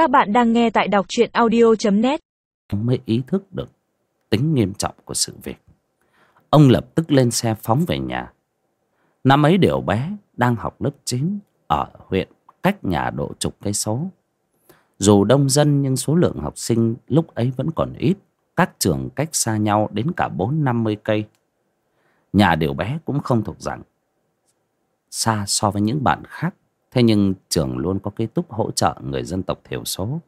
Các bạn đang nghe tại đọc truyện audio.net mới ý thức được tính nghiêm trọng của sự việc. Ông lập tức lên xe phóng về nhà. Năm ấy Điều bé đang học lớp 9 ở huyện cách nhà độ chục cây số. Dù đông dân nhưng số lượng học sinh lúc ấy vẫn còn ít. Các trường cách xa nhau đến cả bốn năm mươi cây. Nhà Điều bé cũng không thuộc dạng xa so với những bạn khác. Thế nhưng trường luôn có ký túc hỗ trợ người dân tộc thiểu số.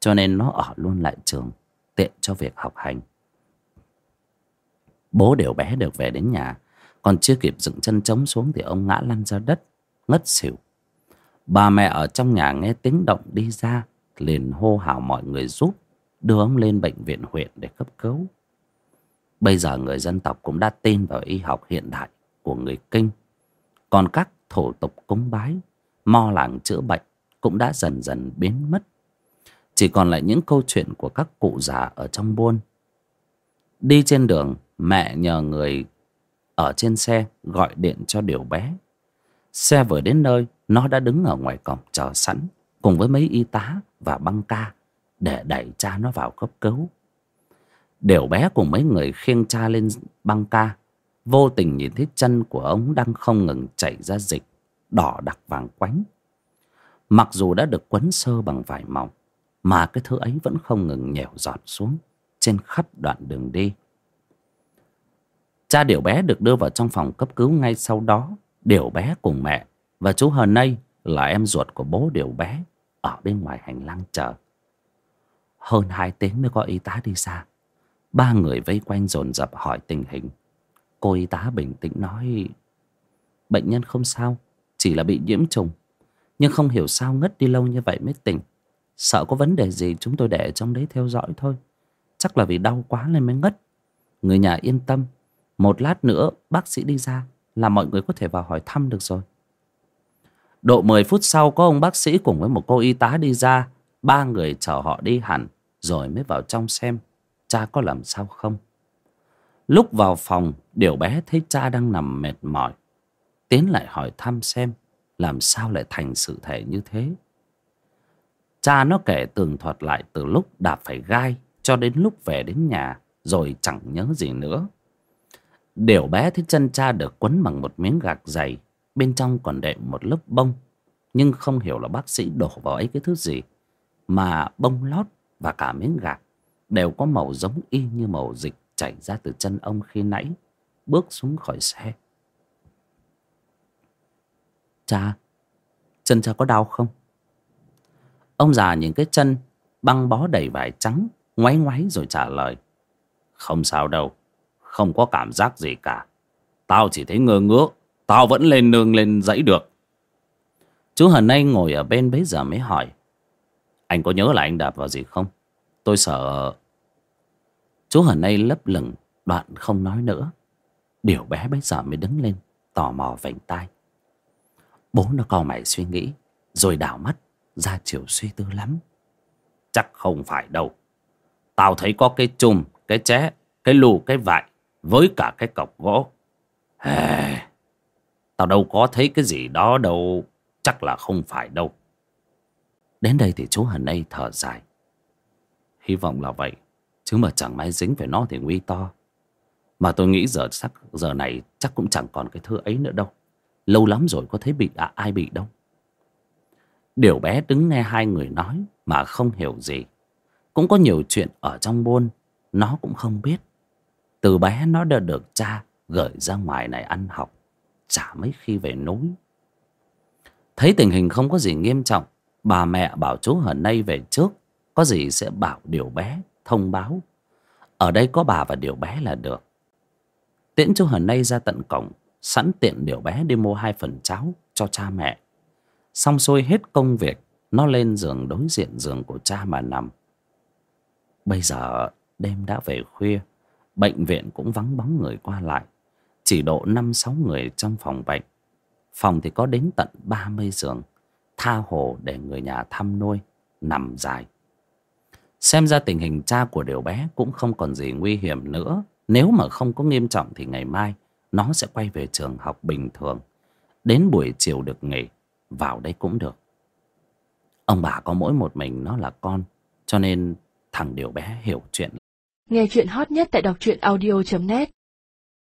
Cho nên nó ở luôn lại trường, tiện cho việc học hành. Bố đều bé được về đến nhà. Còn chưa kịp dựng chân trống xuống thì ông ngã lăn ra đất, ngất xỉu. Bà mẹ ở trong nhà nghe tiếng động đi ra, liền hô hào mọi người giúp, đưa ông lên bệnh viện huyện để cấp cứu. Bây giờ người dân tộc cũng đã tin vào y học hiện đại của người Kinh. Còn các thủ tục cúng bái, mo làng chữa bệnh cũng đã dần dần biến mất. Chỉ còn lại những câu chuyện của các cụ già ở trong buôn. Đi trên đường, mẹ nhờ người ở trên xe gọi điện cho điều bé. Xe vừa đến nơi, nó đã đứng ở ngoài cổng chờ sẵn, cùng với mấy y tá và băng ca để đẩy cha nó vào cấp cứu. Điều bé cùng mấy người khiêng cha lên băng ca, vô tình nhìn thấy chân của ông đang không ngừng chảy ra dịch, đỏ đặc vàng quánh. Mặc dù đã được quấn sơ bằng vải mỏng, mà cái thứ ấy vẫn không ngừng nhèo giọt xuống trên khắp đoạn đường đi. Cha Điểu bé được đưa vào trong phòng cấp cứu ngay sau đó. Điểu bé cùng mẹ và chú Hờ Nây là em ruột của bố Điểu bé ở bên ngoài hành lang chờ. Hơn hai tiếng mới có y tá đi xa. Ba người vây quanh dồn dập hỏi tình hình. Cô y tá bình tĩnh nói Bệnh nhân không sao chỉ là bị nhiễm trùng. Nhưng không hiểu sao ngất đi lâu như vậy mới tỉnh. Sợ có vấn đề gì chúng tôi để trong đấy theo dõi thôi. Chắc là vì đau quá nên mới ngất. Người nhà yên tâm. Một lát nữa, bác sĩ đi ra, Là mọi người có thể vào hỏi thăm được rồi. Độ 10 phút sau, có ông bác sĩ cùng với một cô y tá đi ra. Ba người chờ họ đi hẳn, Rồi mới vào trong xem Cha có làm sao không. Lúc vào phòng, Điều bé thấy cha đang nằm mệt mỏi. Tiến lại hỏi thăm xem Làm sao lại thành sự thể như thế. Cha nó kể tường thuật lại từ lúc đạp phải gai Cho đến lúc về đến nhà, Rồi chẳng nhớ gì nữa. Điều bé thấy chân cha được quấn bằng một miếng gạc dày, Bên trong còn đệm một lớp bông. Nhưng không hiểu là bác sĩ đổ vào ấy cái thứ gì, Mà bông lót và cả miếng gạc Đều có màu giống y như màu dịch chảy ra từ chân ông khi nãy, Bước xuống khỏi xe. Cha Chân cha có đau không? Ông già nhìn cái chân, Băng bó đầy vải trắng, Ngoáy ngoáy rồi trả lời. Không sao đâu, Không có cảm giác gì cả. Tao chỉ thấy ngơ ngứa, Tao vẫn lên nương lên dãy được. Chú Hần Anh ngồi ở bên bấy giờ mới hỏi. Anh có nhớ là anh đạp vào gì không? Tôi sợ. Chú Hần Anh lấp lửng, Đoạn không nói nữa. Điều bé bấy giờ mới đứng lên, Tò mò vành tai. Bố nó cau mày suy nghĩ, Rồi đảo mắt, ra chiều suy tư lắm. Chắc không phải đâu. Tao thấy có cái chùm, Cái ché, Cái lù, cái vại Với cả cái cọc gỗ. Hề... Tao đâu có thấy cái gì đó đâu. Chắc là không phải đâu. Đến đây thì chú Hần A thở dài. Hy vọng là vậy, Chứ mà chẳng may dính về nó thì nguy to. Mà tôi nghĩ giờ chắc giờ này chắc cũng chẳng còn cái thứ ấy nữa đâu. Lâu lắm rồi có thấy bị à, ai bị đâu. Điều bé đứng nghe hai người nói Mà không hiểu gì. Cũng có nhiều chuyện ở trong buôn Nó cũng không biết. Từ bé nó đã được cha gửi ra ngoài này ăn học Chả mấy khi về núi. Thấy tình hình không có gì nghiêm trọng Bà mẹ bảo chú Hờ nay về trước Có gì sẽ bảo điều bé thông báo. Ở đây có bà và điều bé là được. Tiễn chú Hờ nay ra tận cổng Sẵn tiện điều bé đi mua hai phần cháo cho cha mẹ. Xong xuôi hết công việc, Nó lên giường đối diện giường của cha mà nằm. Bây giờ, đêm đã về khuya, Bệnh viện cũng vắng bóng người qua lại. Chỉ độ năm sáu người trong phòng bệnh. Phòng thì có đến tận ba mươi giường, Tha hồ để người nhà thăm nuôi, Nằm dài. Xem ra tình hình cha của điều bé Cũng không còn gì nguy hiểm nữa. Nếu mà không có nghiêm trọng thì ngày mai nó sẽ quay về trường học bình thường. Đến buổi chiều được nghỉ, vào đây cũng được. Ông bà có mỗi một mình nó là con, cho nên thằng điều bé hiểu chuyện. Nghe chuyện hot nhất tại đọc truyện audio.net